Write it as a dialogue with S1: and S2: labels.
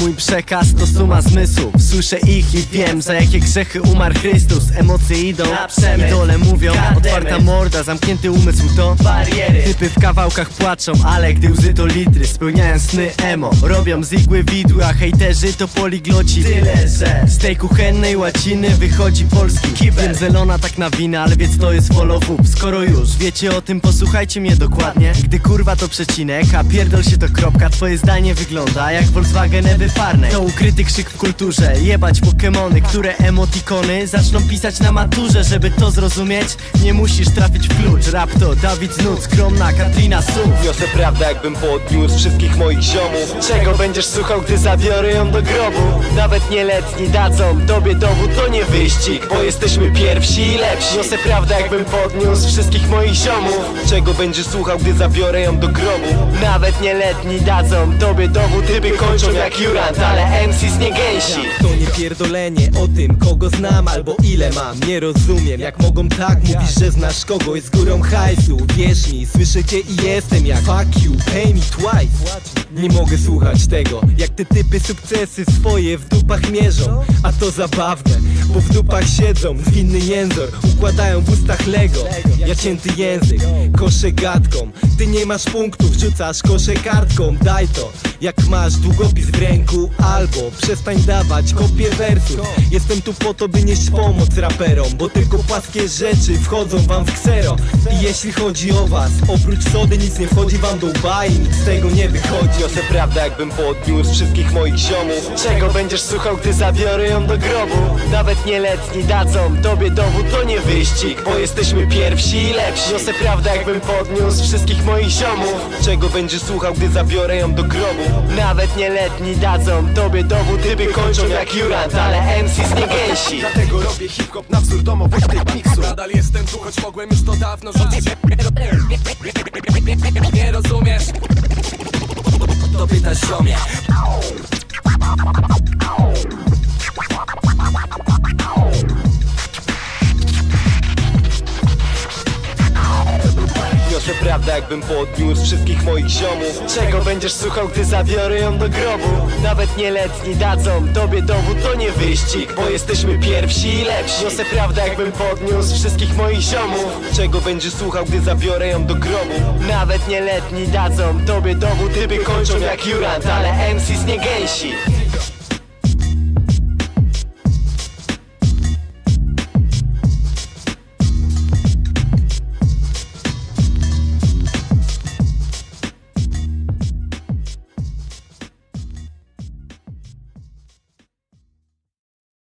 S1: Mój przekaz to suma zmysłów. Słyszę ich i wiem, za jakie grzechy umarł Chrystus. Emocje idą, idole mówią. Otwarta morda, zamknięty umysł to
S2: Bariery.
S1: Typy w kawałkach płaczą, ale gdy łzy to litry Spełniają sny emo. Robią z igły widły, a hejterzy to poligloci.
S2: Tyle, że
S1: z tej kuchennej łaciny wychodzi polski
S2: Kibel.
S1: Wiem zelona tak na winę, ale więc to jest follow up Skoro już wiecie o tym, posłuchajcie mnie dokładnie. Gdy kurwa to przecinek, a pierdol się to kropka Twoje zdanie wygląda jak Volkswagen Ewy Farnej. To ukryty krzyk w kulturze, jebać pokemony Które emotikony zaczną pisać na maturze. Żeby to zrozumieć, nie musisz trafić w klucz. Rap to Dawid Znut, skromna Katrina Suf
S3: Niosę prawdę jakbym podniósł wszystkich moich ziomów.
S1: Czego będziesz słuchał, gdy zabiorę ją do grobu? Nawet nieletni dadzą tobie dowód, to nie wyścig Bo jesteśmy pierwsi i lepsi. Niosę prawdę, jakbym podniósł wszystkich moich ziomów.
S3: Czego będziesz słuchał, gdy zabiorę ją do grobu?
S1: Nawet nieletni dadzą tobie dowód Typy kończą jak Jurant, ale MCs nie gęsi
S4: To nie pierdolenie o tym, kogo znam albo ile mam. Nie rozumiem, jak mogą tak mówić, że znasz kogoś z górą hajsu Wierz mi, słyszę cię i jestem jak Fuck you, pay me twice. Nie mogę słuchać tego, jak te typy sukcesy swoje w dupach mierzą. A to zabawne, bo w dupach siedzą Zwinny jęzor, układają w ustach Lego. Ja cięty język, koszę gadką. Ty nie masz punktów, rzucasz koszę kartką. Daj to, jak masz długopis w ręku Albo przestań dawać kopię wersów Jestem tu po to, by nieść pomoc raperom Bo tylko płaskie rzeczy wchodzą wam w ksero. I jeśli chodzi o was, oprócz sody nic nie wchodzi wam do łba nic z tego nie wychodzi.
S3: Niosę prawdę jakbym podniósł wszystkich moich ziomów.
S1: Czego będziesz słuchał, gdy zabiorę ją do grobu? Nawet nieletni dadzą tobie dowód, to nie wyścig Bo jesteśmy pierwsi i lepsi. Niosę prawdę, jakbym podniósł wszystkich moich ziomów.
S3: Czego będziesz słuchał, gdy zabiorę ją do grobu?
S1: Nawet nieletni dadzą tobie dowód Typy kończą jak Jurant, ale MCs nie gęsi
S5: Dlatego robię hip-hop na wzór domowych tych miksów Nadal jestem tu, choć mogłem już to dawno rzucić
S3: Niosę prawdę jakbym podniósł wszystkich moich ziomów
S1: Czego będziesz słuchał, gdy zabiorę ją do grobu? Nawet nieletni dadzą tobie dowód, to nie wyścig Bo jesteśmy pierwsi i lepsi Niosę prawdę, jakbym podniósł wszystkich moich ziomów
S3: Czego będziesz słuchał, gdy zabiorę ją do grobu?
S1: Nawet nieletni dadzą tobie dowód Typy kończą jak Jurant, ale MCs nie gęsi